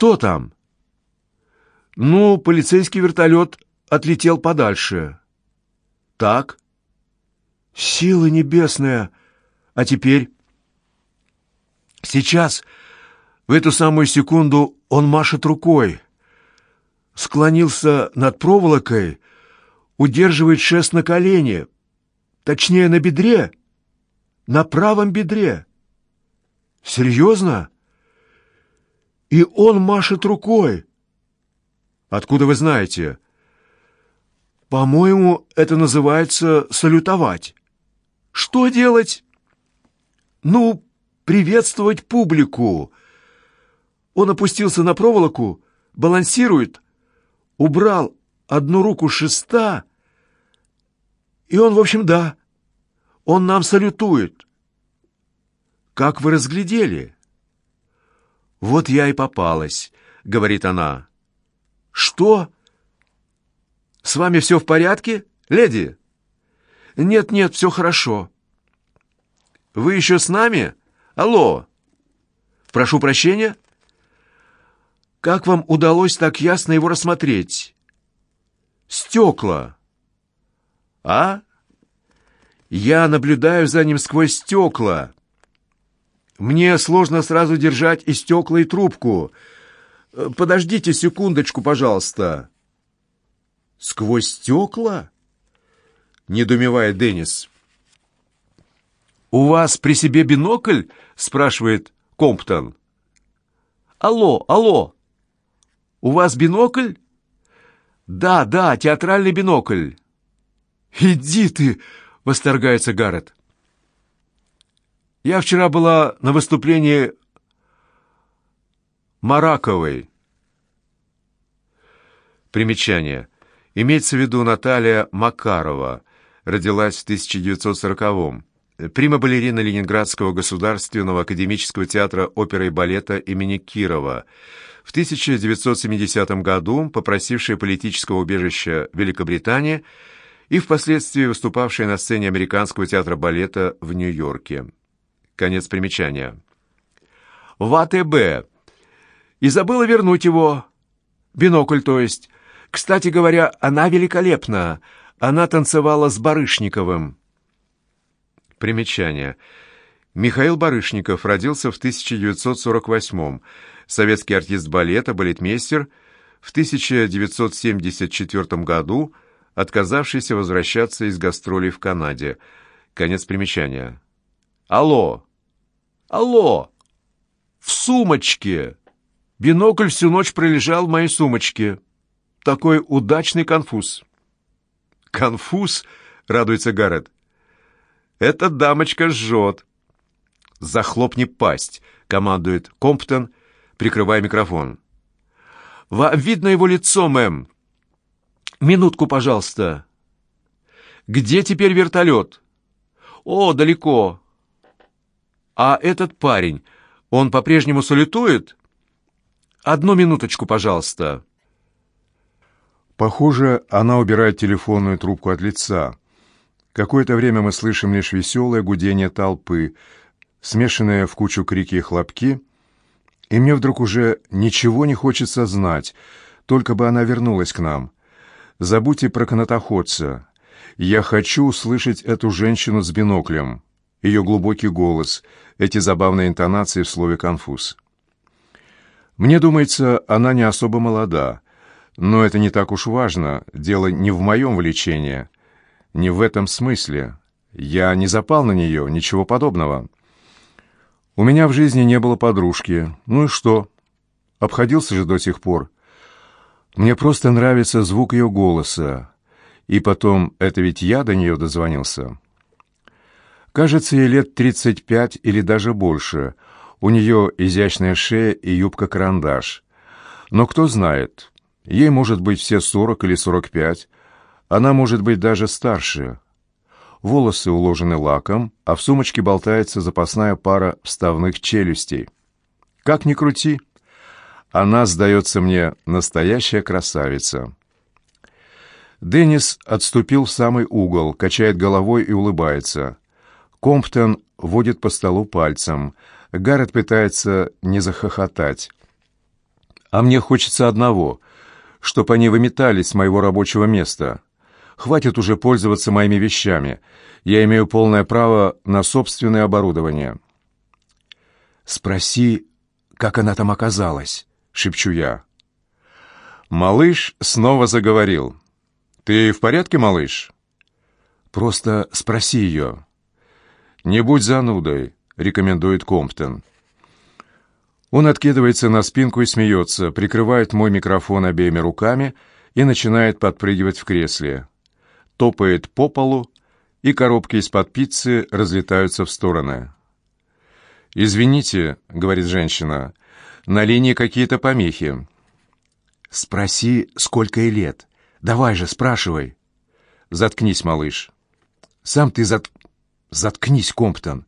«Что там?» «Ну, полицейский вертолет отлетел подальше». «Так?» «Сила небесная! А теперь?» «Сейчас, в эту самую секунду, он машет рукой, склонился над проволокой, удерживает шест на колене, точнее, на бедре, на правом бедре. Серьезно?» И он машет рукой. Откуда вы знаете? По-моему, это называется салютовать. Что делать? Ну, приветствовать публику. Он опустился на проволоку, балансирует, убрал одну руку шеста, и он, в общем, да, он нам салютует. Как вы разглядели? «Вот я и попалась», — говорит она. «Что? С вами все в порядке, леди?» «Нет-нет, все хорошо». «Вы еще с нами? Алло!» «Прошу прощения?» «Как вам удалось так ясно его рассмотреть?» «Стекла». «А?» «Я наблюдаю за ним сквозь стекла». Мне сложно сразу держать и стекла, и трубку. Э, подождите секундочку, пожалуйста. Сквозь стекла? Недумевает Деннис. У вас при себе бинокль? Спрашивает Комптон. Алло, алло. У вас бинокль? Да, да, театральный бинокль. Иди ты, восторгается Гаррет. Я вчера была на выступлении Мараковой. Примечание. Имеется в виду Наталья Макарова. Родилась в 1940-м. Прима-балерина Ленинградского государственного академического театра оперы и балета имени Кирова. В 1970 году попросившая политического убежища Великобритании и впоследствии выступавшая на сцене Американского театра балета в Нью-Йорке. Конец примечания. В АТБ. И забыла вернуть его. Бинокль, то есть. Кстати говоря, она великолепна. Она танцевала с Барышниковым. Примечание. Михаил Барышников родился в 1948-м. Советский артист балета, балетмейстер. В 1974 году отказавшийся возвращаться из гастролей в Канаде. Конец примечания. Алло! Алло! В сумочке! Бинокль всю ночь пролежал в моей сумочке. Такой удачный конфуз. Конфуз? Радуется Гаррет. Эта дамочка жжет. Захлопни пасть, командует Комптон, прикрывая микрофон. Вам видно его лицо, мэм. Минутку, пожалуйста. Где теперь вертолет? О, далеко. «А этот парень, он по-прежнему салютует?» «Одну минуточку, пожалуйста». Похоже, она убирает телефонную трубку от лица. Какое-то время мы слышим лишь веселое гудение толпы, смешанное в кучу крики и хлопки, и мне вдруг уже ничего не хочется знать, только бы она вернулась к нам. Забудьте про канатоходца. Я хочу услышать эту женщину с биноклем ее глубокий голос, эти забавные интонации в слове «конфуз». Мне думается, она не особо молода, но это не так уж важно, дело не в моем влечении, не в этом смысле. Я не запал на нее, ничего подобного. У меня в жизни не было подружки, ну и что? Обходился же до сих пор. Мне просто нравится звук ее голоса, и потом, это ведь я до нее дозвонился». Кажется, ей лет 35 или даже больше. У нее изящная шея и юбка-карандаш. Но кто знает, ей может быть все 40 или 45. Она может быть даже старше. Волосы уложены лаком, а в сумочке болтается запасная пара вставных челюстей. Как ни крути, она, сдается мне, настоящая красавица. Деннис отступил в самый угол, качает головой и улыбается. Комптон водит по столу пальцем. Гаррет пытается не захохотать. А мне хочется одного, чтобы они выметались с моего рабочего места. Хватит уже пользоваться моими вещами. Я имею полное право на собственное оборудование. Спроси, как она там оказалась, шепчу я. Малыш снова заговорил. «Ты в порядке, малыш?» «Просто спроси ее». «Не будь занудой», — рекомендует Комптон. Он откидывается на спинку и смеется, прикрывает мой микрофон обеими руками и начинает подпрыгивать в кресле. Топает по полу, и коробки из-под пиццы разлетаются в стороны. «Извините», — говорит женщина, — «на линии какие-то помехи». «Спроси, сколько ей лет. Давай же, спрашивай». «Заткнись, малыш». «Сам ты зат... заткнись, Комптон».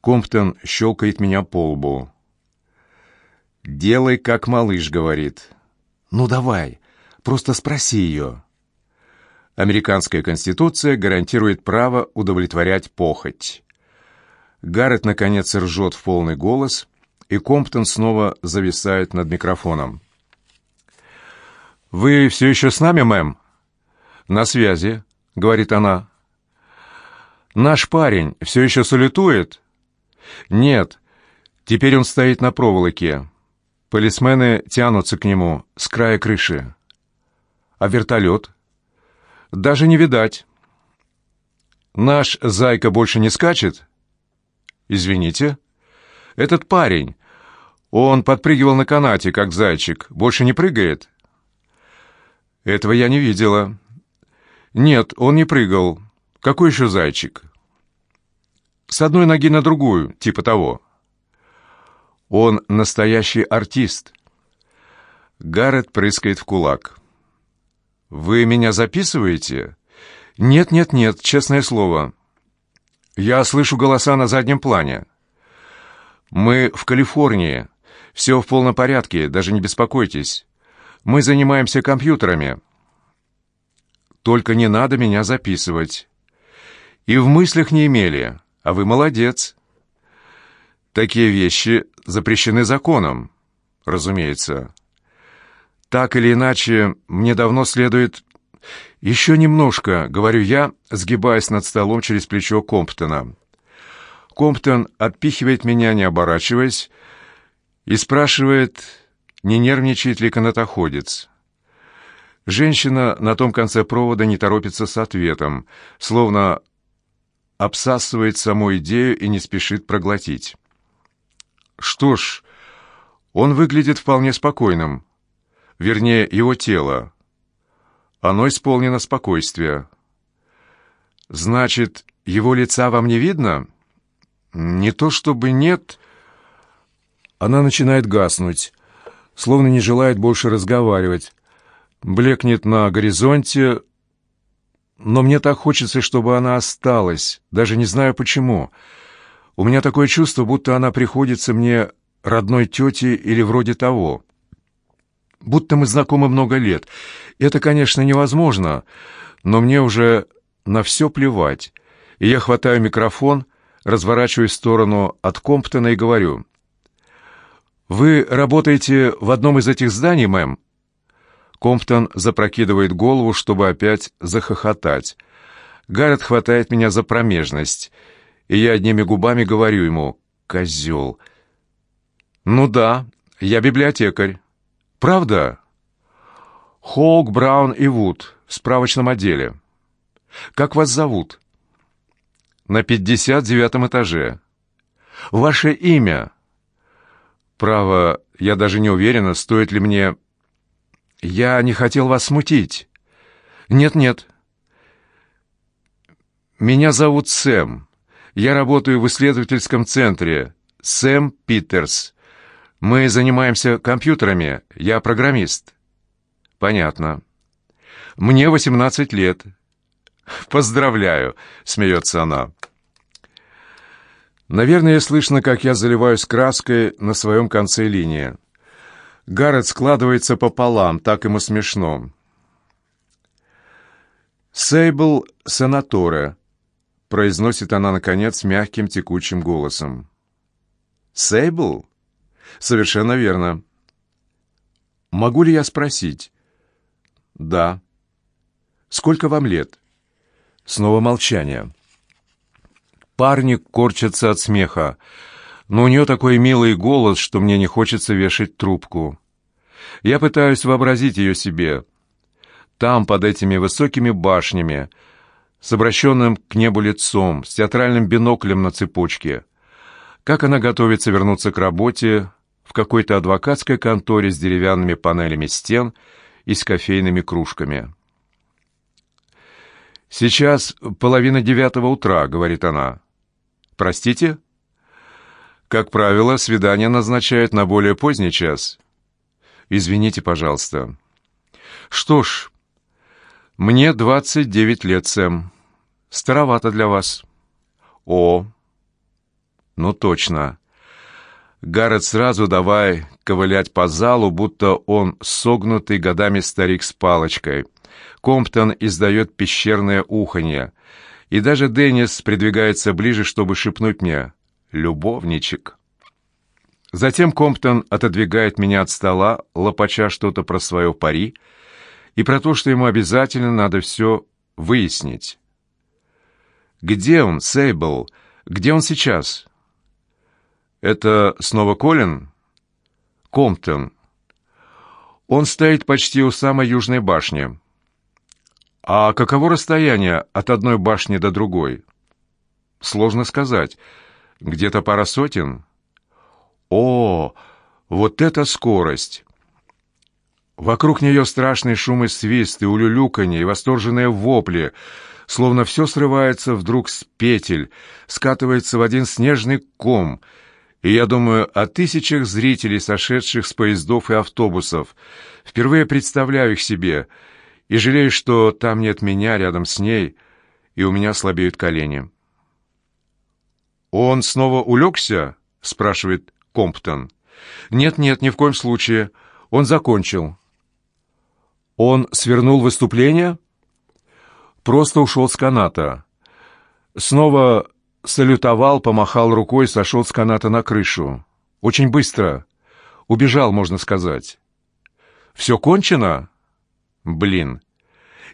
Комптон щелкает меня по лбу. «Делай, как малыш говорит». «Ну давай, просто спроси ее». Американская конституция гарантирует право удовлетворять похоть. Гаррет, наконец, ржет в полный голос, и Комптон снова зависает над микрофоном. «Вы все еще с нами, мэм?» «На связи», — говорит она. «Наш парень все еще салютует?» «Нет, теперь он стоит на проволоке. Полисмены тянутся к нему с края крыши. А вертолет? Даже не видать. Наш зайка больше не скачет? Извините. Этот парень, он подпрыгивал на канате, как зайчик, больше не прыгает? Этого я не видела. Нет, он не прыгал. Какой еще зайчик? С одной ноги на другую, типа того. Он настоящий артист. Гаррет прыскает в кулак. «Вы меня записываете?» «Нет, нет, нет, честное слово. Я слышу голоса на заднем плане. Мы в Калифорнии. Все в полном порядке, даже не беспокойтесь. Мы занимаемся компьютерами. Только не надо меня записывать. И в мыслях не имели, а вы молодец. Такие вещи запрещены законом, разумеется. Так или иначе, мне давно следует... Еще немножко, говорю я, сгибаясь над столом через плечо Комптона. Комптон отпихивает меня, не оборачиваясь, и спрашивает, не нервничает ли канатоходец. Женщина на том конце провода не торопится с ответом, словно обсасывает саму идею и не спешит проглотить. Что ж, он выглядит вполне спокойным. Вернее, его тело. Оно исполнено спокойствия. Значит, его лица вам не видно? Не то чтобы нет. Она начинает гаснуть, словно не желает больше разговаривать. Блекнет на горизонте, но мне так хочется, чтобы она осталась, даже не знаю почему. У меня такое чувство, будто она приходится мне родной тетей или вроде того. Будто мы знакомы много лет. Это, конечно, невозможно, но мне уже на все плевать. И я хватаю микрофон, разворачиваюсь в сторону от Комптона и говорю. «Вы работаете в одном из этих зданий, мэм?» Комптон запрокидывает голову, чтобы опять захохотать. Гаррет хватает меня за промежность — и я одними губами говорю ему «козел». «Ну да, я библиотекарь». «Правда?» «Хоук, Браун и Вуд в справочном отделе». «Как вас зовут?» «На пятьдесят девятом этаже». «Ваше имя?» «Право, я даже не уверена, стоит ли мне...» «Я не хотел вас смутить». «Нет-нет». «Меня зовут Сэм». Я работаю в исследовательском центре. Сэм Питерс. Мы занимаемся компьютерами. Я программист. Понятно. Мне 18 лет. Поздравляю, смеется она. Наверное, слышно, как я заливаюсь краской на своем конце линии. Гаррет складывается пополам, так ему смешно. Сейбл Санаторе произносит она, наконец, мягким текучим голосом. «Сейбл?» «Совершенно верно. «Могу ли я спросить?» «Да». «Сколько вам лет?» Снова молчание. Парни корчатся от смеха, но у нее такой милый голос, что мне не хочется вешать трубку. Я пытаюсь вообразить ее себе. Там, под этими высокими башнями, с обращенным к небу лицом, с театральным биноклем на цепочке. Как она готовится вернуться к работе в какой-то адвокатской конторе с деревянными панелями стен и с кофейными кружками. «Сейчас половина девятого утра», — говорит она. «Простите?» «Как правило, свидание назначают на более поздний час». «Извините, пожалуйста». «Что ж, мне двадцать девять лет, Сэм. Старовато для вас». «О, ну точно». Гаррет сразу давай ковылять по залу, будто он согнутый годами старик с палочкой. Комптон издает пещерное уханье. И даже Деннис придвигается ближе, чтобы шепнуть мне «любовничек». Затем Комптон отодвигает меня от стола, лопача что-то про свое пари и про то, что ему обязательно надо все выяснить. «Где он, Сейбл? Где он сейчас?» «Это снова Колин?» «Комптон. Он стоит почти у самой южной башни». «А каково расстояние от одной башни до другой?» «Сложно сказать. Где-то пара сотен». «О, вот это скорость!» Вокруг нее страшный шум и свист, и улюлюканье, и восторженные вопли, словно все срывается вдруг с петель, скатывается в один снежный ком — и я думаю о тысячах зрителей, сошедших с поездов и автобусов. Впервые представляю их себе и жалею, что там нет меня рядом с ней, и у меня слабеют колени. «Он снова улегся?» — спрашивает Комптон. «Нет-нет, ни в коем случае. Он закончил». «Он свернул выступление?» «Просто ушел с каната. Снова салютовал, помахал рукой, сошел с каната на крышу. Очень быстро. Убежал, можно сказать. «Все кончено?» «Блин!»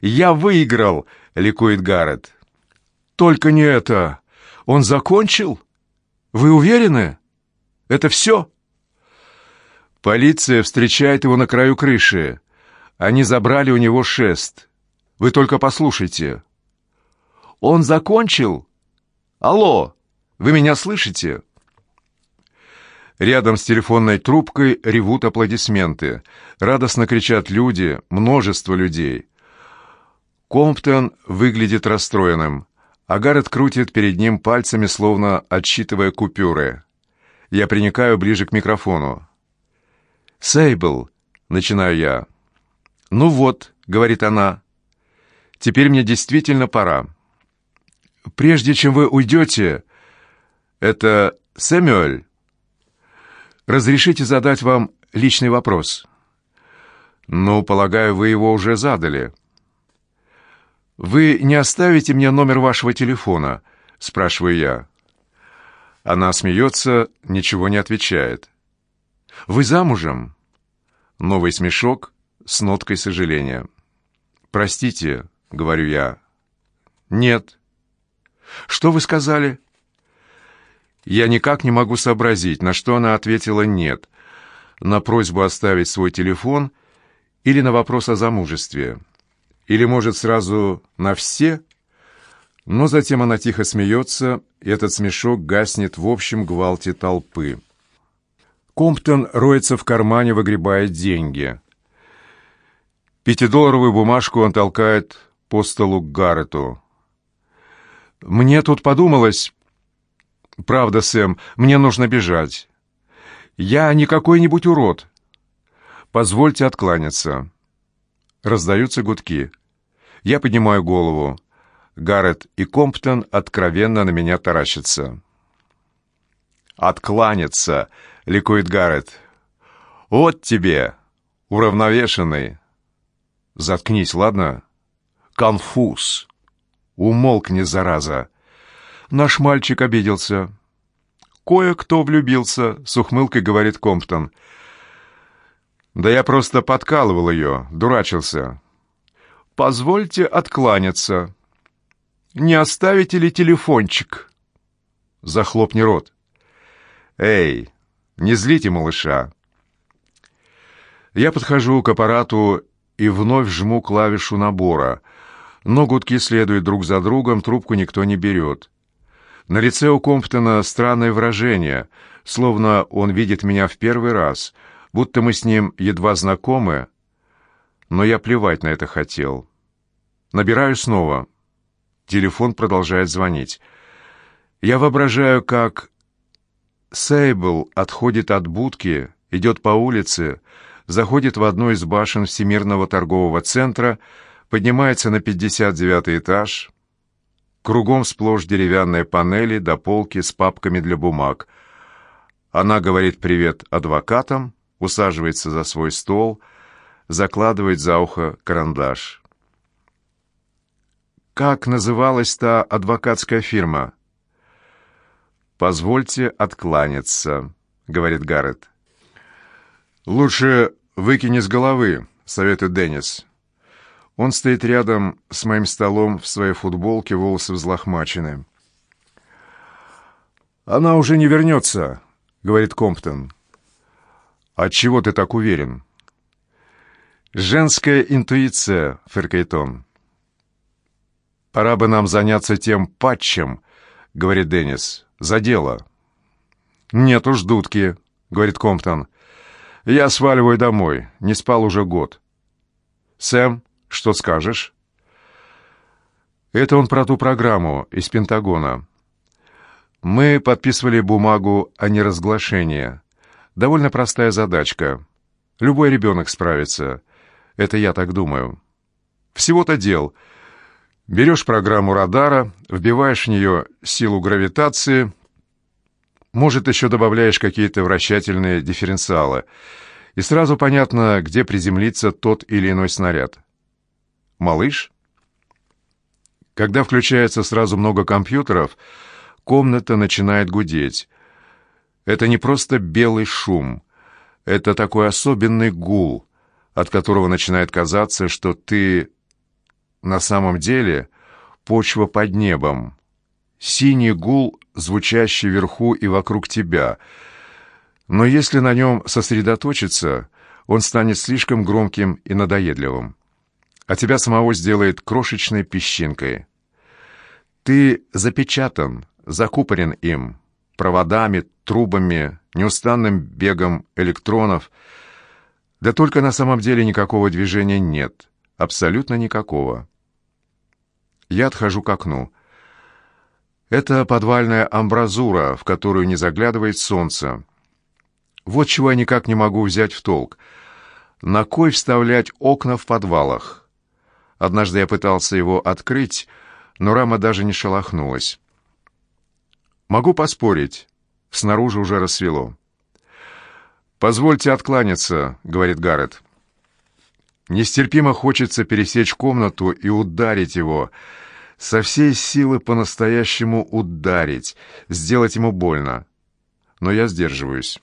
«Я выиграл!» — ликует Гаррет. «Только не это! Он закончил? Вы уверены? Это все?» Полиция встречает его на краю крыши. Они забрали у него шест. Вы только послушайте. «Он закончил?» «Алло, вы меня слышите?» Рядом с телефонной трубкой ревут аплодисменты. Радостно кричат люди, множество людей. Комптон выглядит расстроенным, а Гаррет крутит перед ним пальцами, словно отсчитывая купюры. Я приникаю ближе к микрофону. «Сейбл», — начинаю я. «Ну вот», — говорит она, — «теперь мне действительно пора» прежде чем вы уйдете, это Сэмюэль, разрешите задать вам личный вопрос. Ну, полагаю, вы его уже задали. Вы не оставите мне номер вашего телефона, спрашиваю я. Она смеется, ничего не отвечает. Вы замужем? Новый смешок с ноткой сожаления. Простите, говорю я. Нет. «Что вы сказали?» Я никак не могу сообразить, на что она ответила «нет», на просьбу оставить свой телефон или на вопрос о замужестве. Или, может, сразу на все? Но затем она тихо смеется, этот смешок гаснет в общем гвалте толпы. Комптон роется в кармане, выгребая деньги. Пятидолларовую бумажку он толкает по столу к Гаррету. Мне тут подумалось... Правда, Сэм, мне нужно бежать. Я не какой-нибудь урод. Позвольте откланяться. Раздаются гудки. Я поднимаю голову. Гаррет и Комптон откровенно на меня таращатся. «Откланяться!» — ликует Гаррет. «Вот тебе, уравновешенный!» «Заткнись, ладно?» «Конфуз!» «Умолкни, зараза!» Наш мальчик обиделся. «Кое-кто влюбился», — с ухмылкой говорит Комптон. Да я просто подкалывал ее, дурачился. Позвольте откланяться. Не оставите ли телефончик? Захлопни рот. Эй, не злите малыша. Я подхожу к аппарату и вновь жму клавишу набора. Но гудки следуют друг за другом, трубку никто не берет. На лице у Комптона странное выражение, словно он видит меня в первый раз, будто мы с ним едва знакомы, но я плевать на это хотел. Набираю снова. Телефон продолжает звонить. Я воображаю, как Сейбл отходит от будки, идет по улице, заходит в одну из башен Всемирного торгового центра, поднимается на 59 этаж. Кругом сплошь деревянные панели до полки с папками для бумаг. Она говорит привет адвокатам, усаживается за свой стол, закладывает за ухо карандаш. Как называлась та адвокатская фирма? «Позвольте откланяться», — говорит Гаррет. «Лучше выкини с головы», — советует Деннис. Он стоит рядом с моим столом в своей футболке, волосы взлохмачены. «Она уже не вернется», — говорит Комптон. «Отчего ты так уверен?» «Женская интуиция», — фыркает он. «Пора бы нам заняться тем патчем», — говорит Деннис. «За дело». «Нет уж, дудки», — говорит Комптон. Я сваливаю домой. Не спал уже год. Сэм, что скажешь? Это он про ту программу из Пентагона. Мы подписывали бумагу о неразглашении. Довольно простая задачка. Любой ребенок справится. Это я так думаю. Всего-то дел. Берешь программу радара, вбиваешь в нее силу гравитации, может, еще добавляешь какие-то вращательные дифференциалы, и сразу понятно, где приземлится тот или иной снаряд. Малыш? Когда включается сразу много компьютеров, комната начинает гудеть. Это не просто белый шум, это такой особенный гул, от которого начинает казаться, что ты на самом деле почва под небом. Синий гул звучащий вверху и вокруг тебя. Но если на нем сосредоточиться, он станет слишком громким и надоедливым, а тебя самого сделает крошечной песчинкой. Ты запечатан, закупорен им, проводами, трубами, неустанным бегом электронов. Да только на самом деле никакого движения нет, абсолютно никакого. Я отхожу к окну. Это подвальная амбразура, в которую не заглядывает солнце. Вот чего я никак не могу взять в толк. На кой вставлять окна в подвалах? Однажды я пытался его открыть, но рама даже не шелохнулась. Могу поспорить, снаружи уже рассвело. «Позвольте откланяться», — говорит Гаррет. Нестерпимо хочется пересечь комнату и ударить его — со всей силы по-настоящему ударить, сделать ему больно. Но я сдерживаюсь.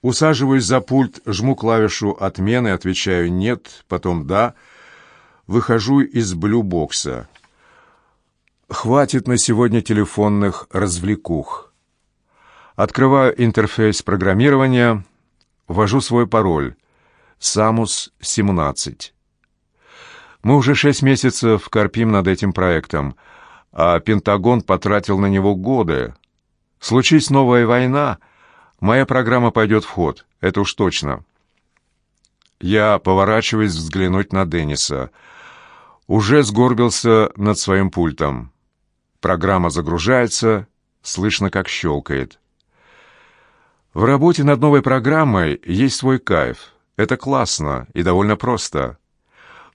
Усаживаюсь за пульт, жму клавишу отмены, отвечаю «нет», потом «да». Выхожу из блюбокса. Хватит на сегодня телефонных развлекух. Открываю интерфейс программирования, ввожу свой пароль «Самус-17». Мы уже шесть месяцев корпим над этим проектом, а Пентагон потратил на него годы. Случись новая война, моя программа пойдет в ход, это уж точно. Я поворачиваюсь взглянуть на Денниса. Уже сгорбился над своим пультом. Программа загружается, слышно, как щелкает. В работе над новой программой есть свой кайф. Это классно и довольно просто.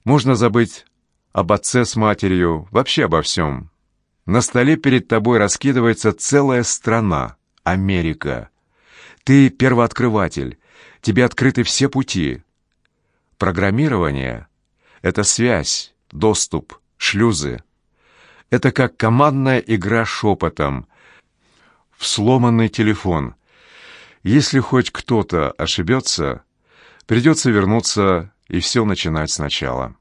Можно забыть об отце с матерью, вообще обо всем. На столе перед тобой раскидывается целая страна — Америка. Ты первооткрыватель, тебе открыты все пути. Программирование — это связь, доступ, шлюзы. Это как командная игра шепотом. В сломанный телефон. Если хоть кто-то ошибется, придется вернуться и все начинать сначала.